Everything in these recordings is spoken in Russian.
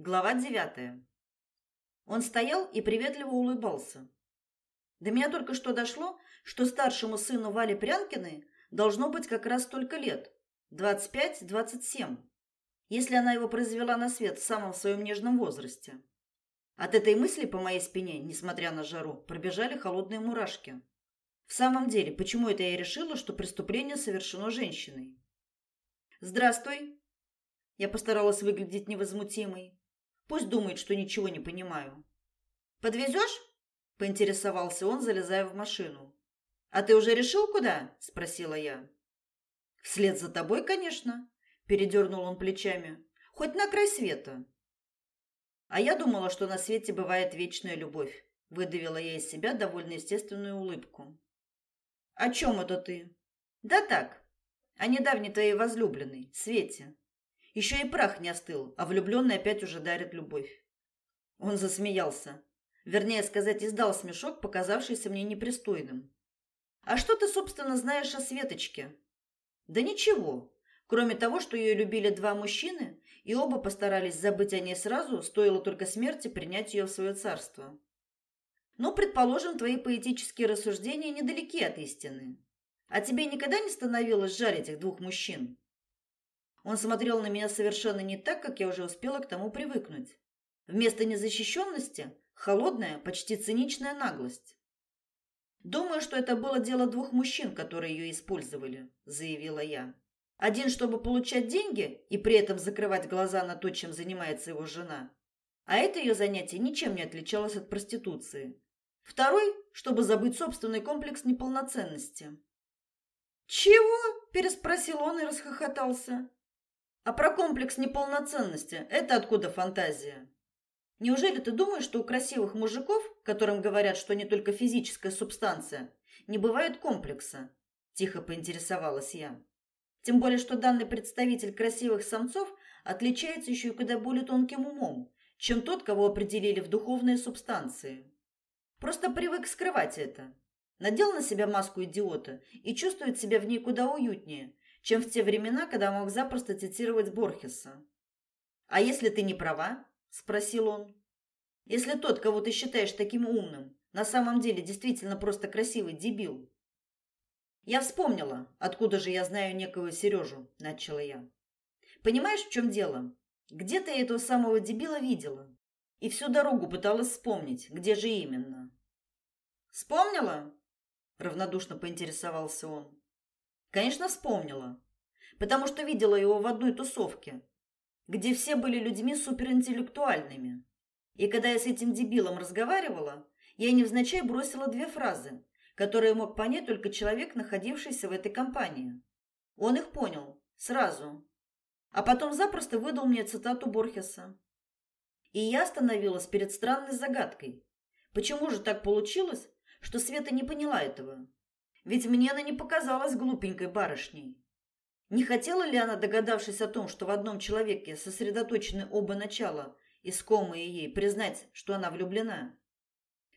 Глава девятая. Он стоял и приветливо улыбался. До меня только что дошло, что старшему сыну Вали Прянкиной должно быть как раз столько лет – 25-27, если она его произвела на свет в самом своем нежном возрасте. От этой мысли по моей спине, несмотря на жару, пробежали холодные мурашки. В самом деле, почему это я решила, что преступление совершено женщиной? «Здравствуй!» Я постаралась выглядеть невозмутимой. Пусть думает, что ничего не понимаю. Подвезешь? поинтересовался он, залезая в машину. А ты уже решил куда? спросила я. Вслед за тобой, конечно, передернул он плечами. Хоть на край света. А я думала, что на свете бывает вечная любовь. Выдавила я из себя довольно естественную улыбку. О чем это ты? Да так, о недавней твоей возлюбленной, Свете. Еще и прах не остыл, а влюбленный опять уже дарит любовь. Он засмеялся. Вернее сказать, издал смешок, показавшийся мне непристойным. «А что ты, собственно, знаешь о Светочке?» «Да ничего. Кроме того, что ее любили два мужчины, и оба постарались забыть о ней сразу, стоило только смерти принять ее в свое царство. Но, предположим, твои поэтические рассуждения недалеки от истины. А тебе никогда не становилось жаль этих двух мужчин?» Он смотрел на меня совершенно не так, как я уже успела к тому привыкнуть. Вместо незащищенности – холодная, почти циничная наглость. «Думаю, что это было дело двух мужчин, которые ее использовали», – заявила я. «Один, чтобы получать деньги и при этом закрывать глаза на то, чем занимается его жена. А это ее занятие ничем не отличалось от проституции. Второй, чтобы забыть собственный комплекс неполноценности». «Чего?» – переспросил он и расхохотался. А про комплекс неполноценности – это откуда фантазия? Неужели ты думаешь, что у красивых мужиков, которым говорят, что не только физическая субстанция, не бывает комплекса? Тихо поинтересовалась я. Тем более, что данный представитель красивых самцов отличается еще и куда более тонким умом, чем тот, кого определили в духовные субстанции. Просто привык скрывать это. Надел на себя маску идиота и чувствует себя в ней куда уютнее, чем в те времена, когда мог запросто цитировать Борхеса. «А если ты не права?» – спросил он. «Если тот, кого ты считаешь таким умным, на самом деле действительно просто красивый дебил?» «Я вспомнила, откуда же я знаю некого Сережу», – начала я. «Понимаешь, в чем дело? Где-то я этого самого дебила видела. И всю дорогу пыталась вспомнить, где же именно». «Вспомнила?» – равнодушно поинтересовался он. Конечно, вспомнила, потому что видела его в одной тусовке, где все были людьми суперинтеллектуальными. И когда я с этим дебилом разговаривала, я невзначай бросила две фразы, которые мог понять только человек, находившийся в этой компании. Он их понял сразу, а потом запросто выдал мне цитату Борхеса. И я остановилась перед странной загадкой. Почему же так получилось, что Света не поняла этого? Ведь мне она не показалась глупенькой барышней. Не хотела ли она, догадавшись о том, что в одном человеке сосредоточены оба начала, искомые ей, признать, что она влюблена?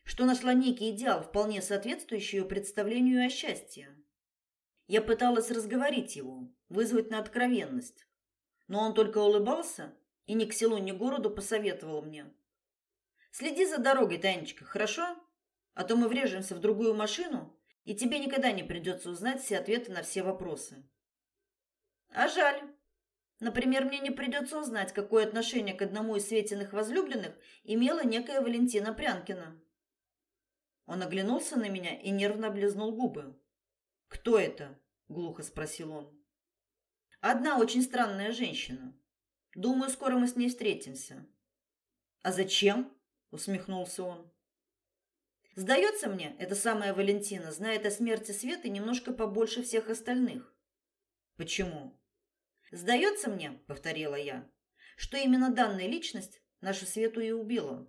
Что нашла некий идеал, вполне соответствующий ее представлению о счастье? Я пыталась разговорить его, вызвать на откровенность. Но он только улыбался и ни к селу, ни к городу посоветовал мне. «Следи за дорогой, Танечка, хорошо? А то мы врежемся в другую машину, и тебе никогда не придется узнать все ответы на все вопросы. А жаль. Например, мне не придется узнать, какое отношение к одному из Светиных возлюбленных имела некая Валентина Прянкина. Он оглянулся на меня и нервно облизнул губы. «Кто это?» – глухо спросил он. «Одна очень странная женщина. Думаю, скоро мы с ней встретимся». «А зачем?» – усмехнулся он. Сдается мне, эта самая Валентина знает о смерти Светы немножко побольше всех остальных. Почему? Сдается мне, повторила я, что именно данная личность нашу Свету и убила.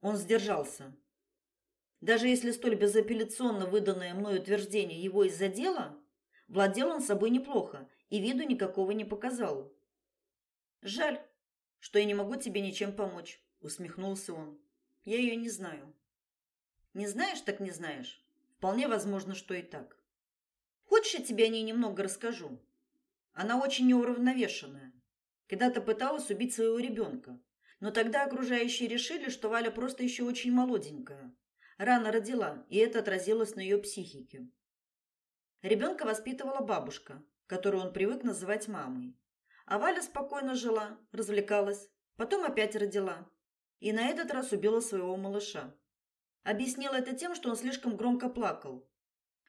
Он сдержался. Даже если столь безапелляционно выданное мной утверждение его из-за дела, владел он собой неплохо и виду никакого не показал. Жаль, что я не могу тебе ничем помочь, усмехнулся он. Я ее не знаю. Не знаешь, так не знаешь. Вполне возможно, что и так. Хочешь, я тебе о ней немного расскажу? Она очень неуравновешенная. Когда-то пыталась убить своего ребенка, Но тогда окружающие решили, что Валя просто еще очень молоденькая. Рано родила, и это отразилось на ее психике. Ребенка воспитывала бабушка, которую он привык называть мамой. А Валя спокойно жила, развлекалась, потом опять родила. И на этот раз убила своего малыша. Объяснила это тем, что он слишком громко плакал.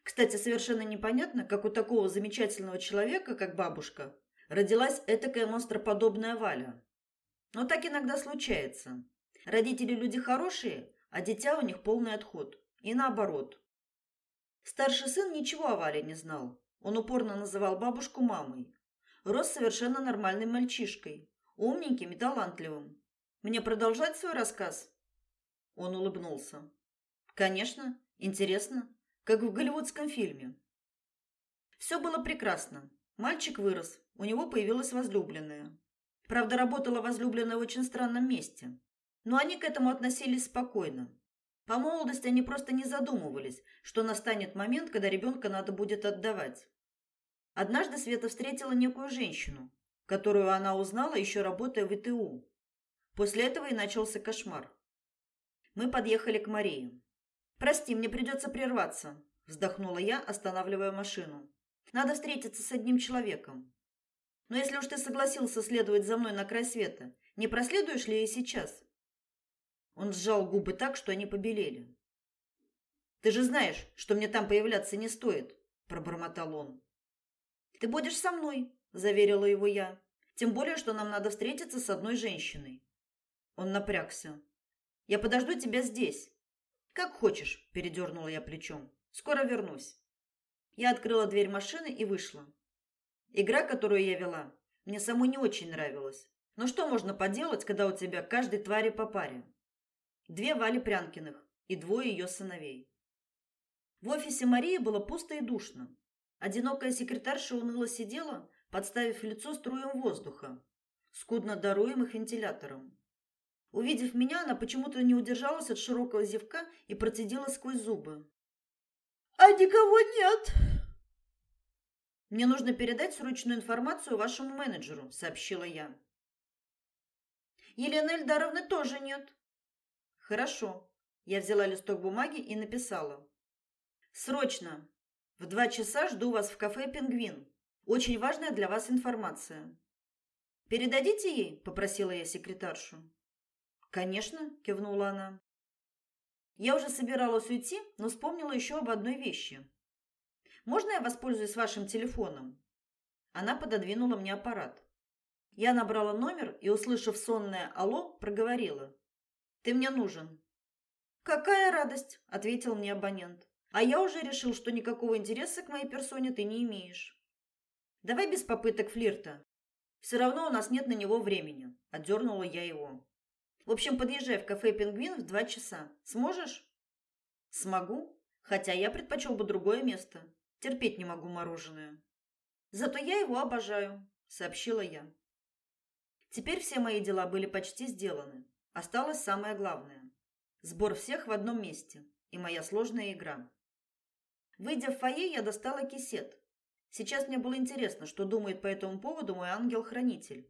Кстати, совершенно непонятно, как у такого замечательного человека, как бабушка, родилась этакая монстроподобная Валя. Но так иногда случается. Родители люди хорошие, а дитя у них полный отход. И наоборот. Старший сын ничего о Вале не знал. Он упорно называл бабушку мамой. Рос совершенно нормальным мальчишкой, умненьким и талантливым. Мне продолжать свой рассказ? Он улыбнулся. Конечно, интересно, как в голливудском фильме. Все было прекрасно. Мальчик вырос, у него появилась возлюбленная. Правда, работала возлюбленная в очень странном месте. Но они к этому относились спокойно. По молодости они просто не задумывались, что настанет момент, когда ребенка надо будет отдавать. Однажды Света встретила некую женщину, которую она узнала еще работая в ИТУ. После этого и начался кошмар. Мы подъехали к Марии. Прости, мне придется прерваться, вздохнула я, останавливая машину. Надо встретиться с одним человеком. Но если уж ты согласился следовать за мной на край света, не проследуешь ли и сейчас? Он сжал губы так, что они побелели. Ты же знаешь, что мне там появляться не стоит, пробормотал он. Ты будешь со мной, заверила его я. Тем более, что нам надо встретиться с одной женщиной. Он напрягся. Я подожду тебя здесь. Как хочешь, передернула я плечом. Скоро вернусь. Я открыла дверь машины и вышла. Игра, которую я вела, мне самой не очень нравилась. Но что можно поделать, когда у тебя каждой твари по паре? Две Вали Прянкиных и двое ее сыновей. В офисе Марии было пусто и душно. Одинокая секретарша уныло сидела, подставив лицо струям воздуха, скудно даруемых вентилятором. Увидев меня, она почему-то не удержалась от широкого зевка и процедила сквозь зубы: "А никого нет?" Мне нужно передать срочную информацию вашему менеджеру, сообщила я. Елены Эльдаровны тоже нет. Хорошо. Я взяла листок бумаги и написала: Срочно. В два часа жду вас в кафе Пингвин. Очень важная для вас информация. Передадите ей, попросила я секретаршу. Конечно, кивнула она. Я уже собиралась уйти, но вспомнила еще об одной вещи. Можно я воспользуюсь вашим телефоном? Она пододвинула мне аппарат. Я набрала номер и, услышав сонное алло, проговорила: "Ты мне нужен". "Какая радость", ответил мне абонент. "А я уже решил, что никакого интереса к моей персоне ты не имеешь. Давай без попыток флирта. Все равно у нас нет на него времени", отдернула я его. "В общем, подъезжай в кафе Пингвин в два часа. Сможешь?" "Смогу, хотя я предпочел бы другое место. Терпеть не могу мороженое. Зато я его обожаю, сообщила я. Теперь все мои дела были почти сделаны. Осталось самое главное сбор всех в одном месте и моя сложная игра. Выйдя в фойе, я достала кисет. Сейчас мне было интересно, что думает по этому поводу мой ангел-хранитель.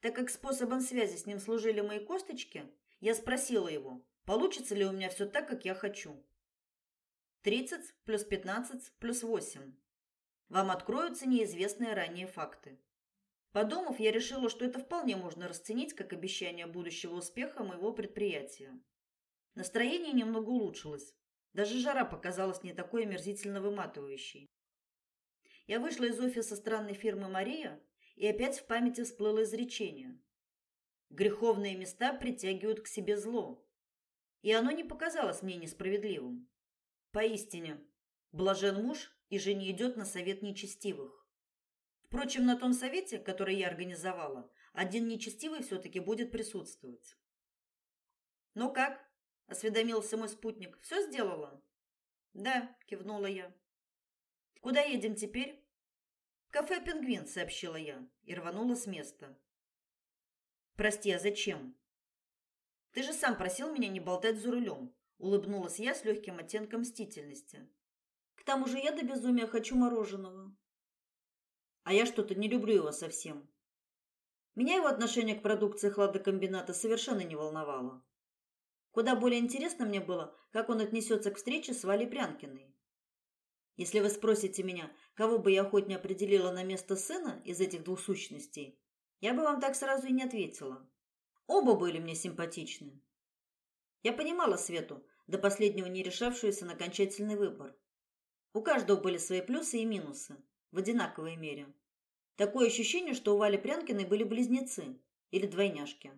Так как способом связи с ним служили мои косточки, я спросила его, получится ли у меня все так, как я хочу. 30 плюс 15 плюс 8. Вам откроются неизвестные ранее факты. Подумав, я решила, что это вполне можно расценить как обещание будущего успеха моего предприятия. Настроение немного улучшилось. Даже жара показалась не такой омерзительно выматывающей. Я вышла из офиса странной фирмы Мария, и опять в памяти всплыло изречение: греховные места притягивают к себе зло. И оно не показалось мне несправедливым. Поистине, блажен муж, и же идет на совет нечестивых. Впрочем, на том совете, который я организовала, один нечестивый все таки будет присутствовать. Ну как? осведомился мой спутник. Все сделала? Да, кивнула я. Куда едем теперь? Кафе Пингвин, сообщила я и рванула с места. Прости, а зачем? Ты же сам просил меня не болтать за рулем улыбнулась я с легким оттенком мстительности. К тому же я до безумия хочу мороженого. А я что-то не люблю его совсем. Меня его отношение к продукции хладокомбината совершенно не волновало. Куда более интересно мне было, как он отнесется к встрече с Валей Прянкиной. Если вы спросите меня, кого бы я охотнее определила на место сына из этих двух сущностей, я бы вам так сразу и не ответила. Оба были мне симпатичны. Я понимала Свету, до последнего не решавшуюся на окончательный выбор. У каждого были свои плюсы и минусы, в одинаковой мере. Такое ощущение, что у Вали Прянкиной были близнецы или двойняшки.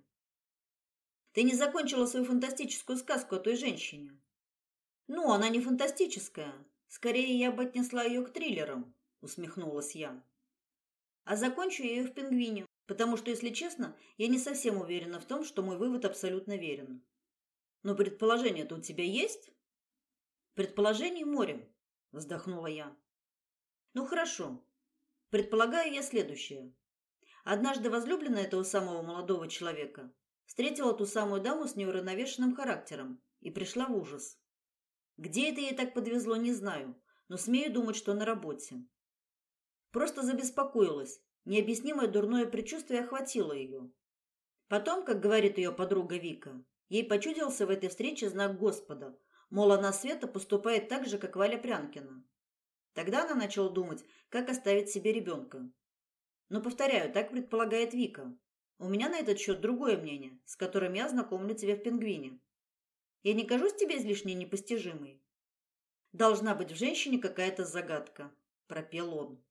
Ты не закончила свою фантастическую сказку о той женщине. Ну, она не фантастическая. Скорее, я бы отнесла ее к триллерам, усмехнулась я. А закончу я ее в пингвине, потому что, если честно, я не совсем уверена в том, что мой вывод абсолютно верен. Но предположение-то у тебя есть? Предположений море, вздохнула я. Ну хорошо, Предполагаю я следующее. Однажды возлюбленная этого самого молодого человека встретила ту самую даму с неуравновешенным характером и пришла в ужас. Где это ей так подвезло, не знаю, но смею думать, что на работе. Просто забеспокоилась. Необъяснимое дурное предчувствие охватило ее. Потом, как говорит ее подруга Вика, ей почудился в этой встрече знак Господа, мол, она Света поступает так же, как Валя Прянкина. Тогда она начала думать, как оставить себе ребенка. Но, повторяю, так предполагает Вика. У меня на этот счет другое мнение, с которым я знакомлю тебя в «Пингвине». Я не кажусь тебе излишне непостижимой? Должна быть в женщине какая-то загадка, пропел он.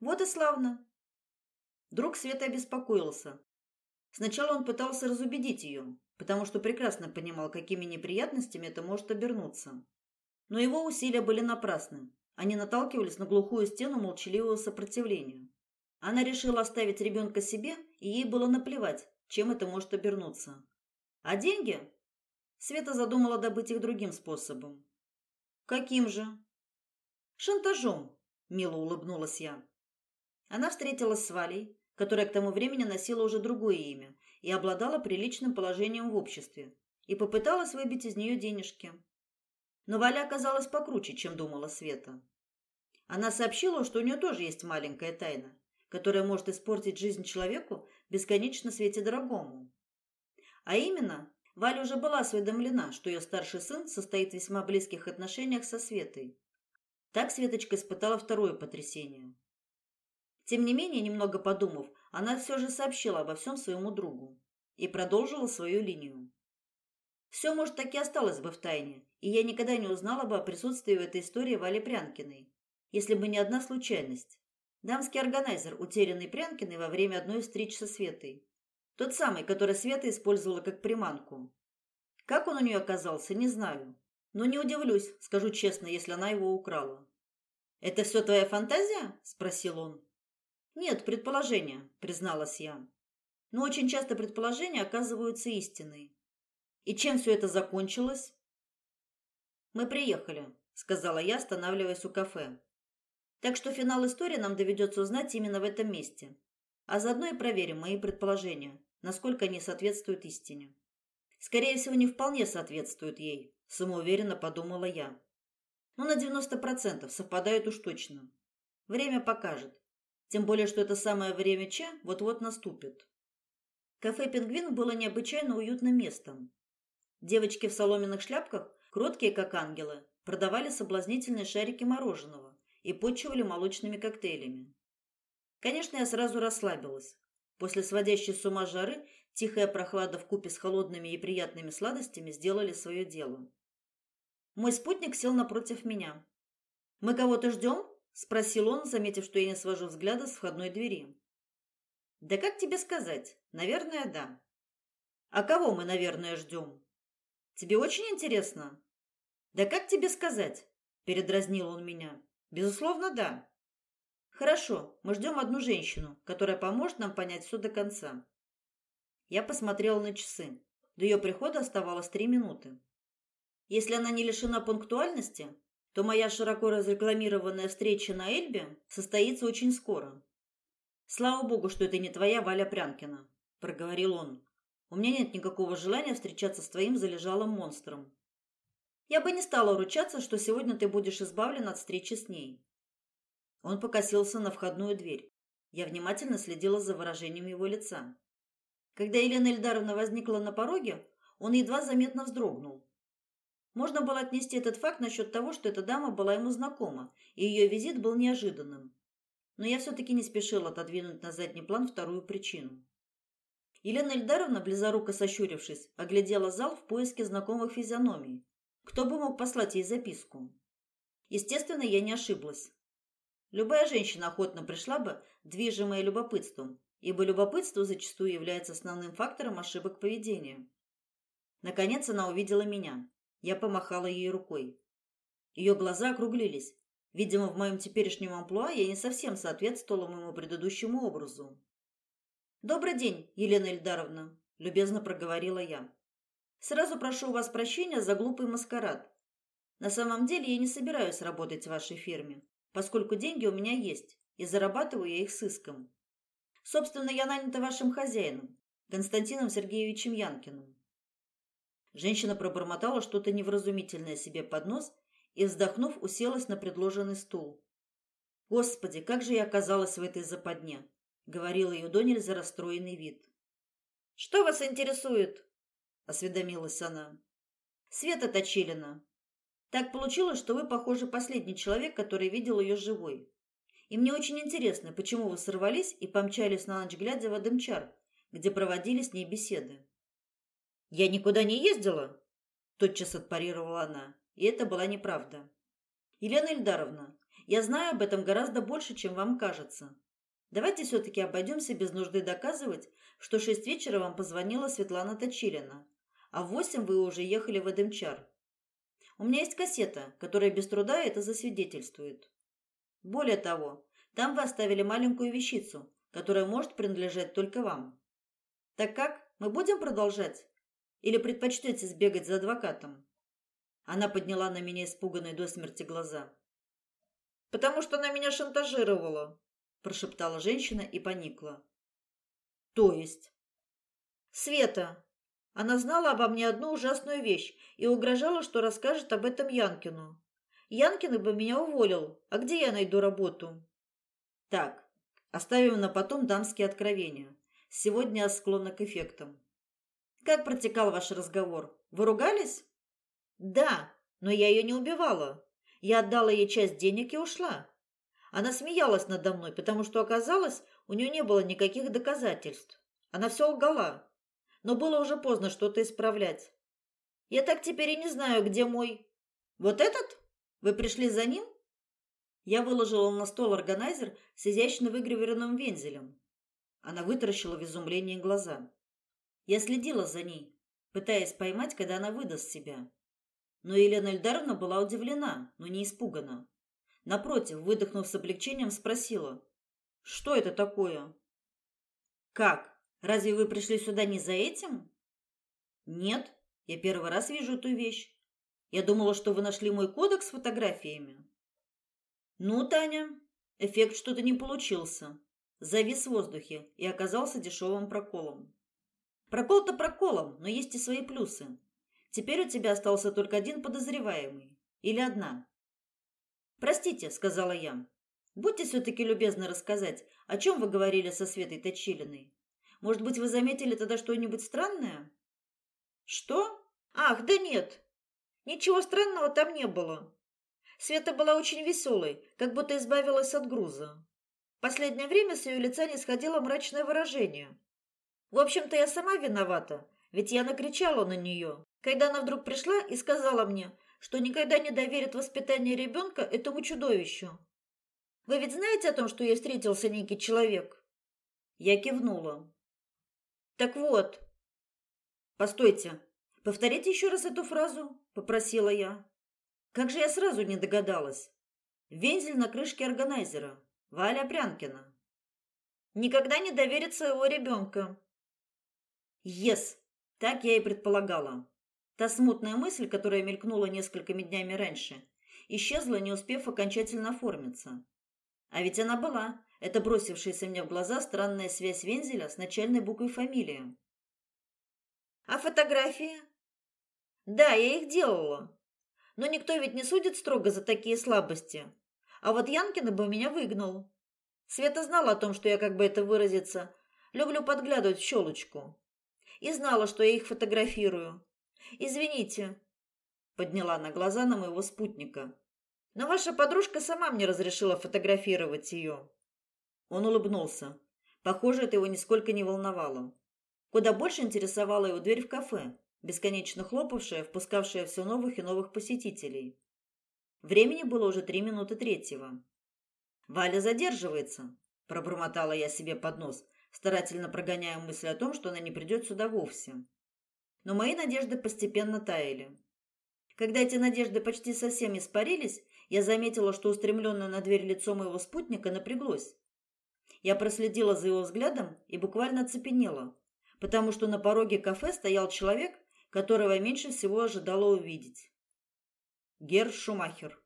Вот и славно. Друг Света обеспокоился. Сначала он пытался разубедить ее, потому что прекрасно понимал, какими неприятностями это может обернуться. Но его усилия были напрасны. Они наталкивались на глухую стену молчаливого сопротивления. Она решила оставить ребенка себе, и ей было наплевать, чем это может обернуться. А деньги? Света задумала добыть их другим способом. Каким же? Шантажом, мило улыбнулась я. Она встретилась с Валей, которая к тому времени носила уже другое имя и обладала приличным положением в обществе, и попыталась выбить из нее денежки. Но Валя оказалась покруче, чем думала Света. Она сообщила, что у нее тоже есть маленькая тайна, которая может испортить жизнь человеку бесконечно свете дорогому. А именно, Валя уже была осведомлена, что ее старший сын состоит в весьма близких отношениях со Светой. Так Светочка испытала второе потрясение. Тем не менее, немного подумав, она все же сообщила обо всем своему другу и продолжила свою линию. Все, может, так и осталось бы в тайне, и я никогда не узнала бы о присутствии в этой истории Вали Прянкиной, если бы не одна случайность. Дамский органайзер, утерянный Прянкиной во время одной встреч со Светой. Тот самый, который Света использовала как приманку. Как он у нее оказался, не знаю. Но не удивлюсь, скажу честно, если она его украла. «Это все твоя фантазия?» – спросил он. «Нет, предположение», – призналась я. «Но очень часто предположения оказываются истиной. И чем все это закончилось? Мы приехали, сказала я, останавливаясь у кафе. Так что финал истории нам доведется узнать именно в этом месте. А заодно и проверим мои предположения, насколько они соответствуют истине. Скорее всего, не вполне соответствуют ей, самоуверенно подумала я. Но на 90% совпадают уж точно. Время покажет. Тем более, что это самое время Ча вот-вот наступит. Кафе «Пингвин» было необычайно уютным местом. Девочки в соломенных шляпках, кроткие как ангелы, продавали соблазнительные шарики мороженого и подчивали молочными коктейлями. Конечно, я сразу расслабилась. После сводящей с ума жары тихая прохлада в купе с холодными и приятными сладостями сделали свое дело. Мой спутник сел напротив меня. «Мы кого-то ждем?» – спросил он, заметив, что я не свожу взгляда с входной двери. «Да как тебе сказать? Наверное, да». «А кого мы, наверное, ждем?» Тебе очень интересно? Да как тебе сказать? передразнил он меня. Безусловно, да. Хорошо, мы ждем одну женщину, которая поможет нам понять все до конца. Я посмотрела на часы. До ее прихода оставалось три минуты. Если она не лишена пунктуальности, то моя широко разрекламированная встреча на Эльбе состоится очень скоро. Слава богу, что это не твоя Валя Прянкина, проговорил он. У меня нет никакого желания встречаться с твоим залежалым монстром. Я бы не стала ручаться, что сегодня ты будешь избавлен от встречи с ней. Он покосился на входную дверь. Я внимательно следила за выражением его лица. Когда Елена Ильдаровна возникла на пороге, он едва заметно вздрогнул. Можно было отнести этот факт насчет того, что эта дама была ему знакома, и ее визит был неожиданным. Но я все-таки не спешила отодвинуть на задний план вторую причину. Елена Ильдаровна, близоруко сощурившись, оглядела зал в поиске знакомых физиономий. Кто бы мог послать ей записку? Естественно, я не ошиблась. Любая женщина охотно пришла бы, движимая любопытством, ибо любопытство зачастую является основным фактором ошибок поведения. Наконец она увидела меня. Я помахала ей рукой. Ее глаза округлились. Видимо, в моем теперешнем амплуа я не совсем соответствовала моему предыдущему образу. «Добрый день, Елена Ильдаровна», – любезно проговорила я. «Сразу прошу у вас прощения за глупый маскарад. На самом деле я не собираюсь работать в вашей фирме, поскольку деньги у меня есть, и зарабатываю я их сыском. Собственно, я нанята вашим хозяином, Константином Сергеевичем Янкиным. Женщина пробормотала что-то невразумительное себе под нос и, вздохнув, уселась на предложенный стул. «Господи, как же я оказалась в этой западне!» — говорила ее до за расстроенный вид. «Что вас интересует?» — осведомилась она. «Света Точилина. Так получилось, что вы, похоже, последний человек, который видел ее живой. И мне очень интересно, почему вы сорвались и помчались на ночь глядя в Адемчар, где проводили с ней беседы. Я никуда не ездила, тотчас отпарировала она, и это была неправда. Елена Ильдаровна, я знаю об этом гораздо больше, чем вам кажется. Давайте все таки обойдемся без нужды доказывать, что в шесть вечера вам позвонила Светлана Точилина, а в восемь вы уже ехали в Эдемчар. У меня есть кассета, которая без труда это засвидетельствует. Более того, там вы оставили маленькую вещицу, которая может принадлежать только вам. Так как мы будем продолжать или предпочтете сбегать за адвокатом? Она подняла на меня испуганные до смерти глаза. Потому что она меня шантажировала, прошептала женщина и поникла. То есть Света, она знала обо мне одну ужасную вещь и угрожала, что расскажет об этом Янкину. Янкин бы меня уволил. А где я найду работу? Так, оставим на потом дамские откровения. Сегодня я склонна к эффектам. Как протекал ваш разговор? Вы ругались? Да, но я ее не убивала. Я отдала ей часть денег и ушла. Она смеялась надо мной, потому что оказалось, у нее не было никаких доказательств. Она все лгала. Но было уже поздно что-то исправлять. Я так теперь и не знаю, где мой... Вот этот? Вы пришли за ним? Я выложила на стол органайзер с изящно выгравированным вензелем. Она вытаращила в изумлении глаза. Я следила за ней, пытаясь поймать, когда она выдаст себя. Но Елена Ильдаровна была удивлена, но не испугана. Напротив, выдохнув с облегчением, спросила: "Что это такое?" "Как? Разве вы пришли сюда не за этим?" "Нет, я первый раз вижу эту вещь. Я думала, что вы нашли мой кодекс с фотографиями. Ну, Таня, эффект что-то не получился. Завис в воздухе и оказался дешевым проколом. Прокол-то проколом, но есть и свои плюсы. Теперь у тебя остался только один подозреваемый. Или одна. «Простите», — сказала я. «Будьте все-таки любезны рассказать, о чем вы говорили со Светой Точилиной. Может быть, вы заметили тогда что-нибудь странное?» «Что? Ах, да нет, Ничего странного там не было. Света была очень веселой, как будто избавилась от груза. Последнее время с ее лица не сходило мрачное выражение. В общем-то, я сама виновата, ведь я накричала на нее, когда она вдруг пришла и сказала мне, что никогда не доверит воспитание ребенка этому чудовищу. Вы ведь знаете о том, что ей встретился некий человек? Я кивнула. Так вот. Постойте, Повторите еще раз эту фразу, попросила я. Как же я сразу не догадалась. Вензель на крышке органайзера. Валя Прянкина. Никогда не доверит своего ребенка. Yes, так я и предполагала. Та смутная мысль, которая мелькнула несколькими днями раньше, исчезла, не успев окончательно оформиться. А ведь она была, это бросившаяся мне в глаза странная связь вензеля с начальной буквой фамилии. А фотографии? Да, я их делала. Но никто ведь не судит строго за такие слабости. А вот Янкин бы меня выгнал. Света знала о том, что я, как бы это выразиться, люблю подглядывать в щелочку. И знала, что я их фотографирую. Извините, подняла на глаза на моего спутника. Но ваша подружка сама мне разрешила фотографировать ее. Он улыбнулся. Похоже, это его нисколько не волновало. Куда больше интересовала его дверь в кафе, бесконечно хлопавшая, впускавшая все новых и новых посетителей. Времени было уже три минуты третьего. Валя задерживается, пробормотала я себе под нос, старательно прогоняя мысль о том, что она не придет сюда вовсе. Но мои надежды постепенно таяли. Когда эти надежды почти совсем испарились, я заметила, что устремленное на дверь лицо моего спутника напряглось. Я проследила за его взглядом и буквально оцепенела, потому что на пороге кафе стоял человек, которого меньше всего ожидала увидеть. Гер Шумахер.